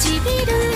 唇